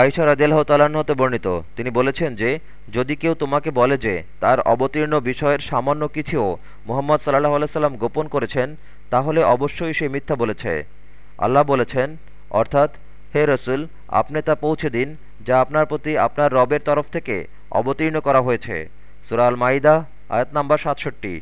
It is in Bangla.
আয়সা রাজিয়াল্লাহ তাল্লাহ্ন হতে বর্ণিত। তিনি বলেছেন যে, যদি কেউ তোমাকে বলে যে, তার অবতীর্ণ বিষয়ের সামান্য কিছুও মোহাম্মদ সাল্লাহ আলাইসাল্লাম গোপন করেছেন, তাহলে অবশ্যই সে মিথ্যা বলেছে। আল্লাহ বলেছেন, অর্থাৎ, হে রসুল, আপনি তা পৌঁছে দিন, যা আপনার প্রতি আপনার রবের তরফ থেকে অবতীর্ণ করা হয়েছে। সুরাল মাইদা আয়াত নাম্বার সাতষট্টি।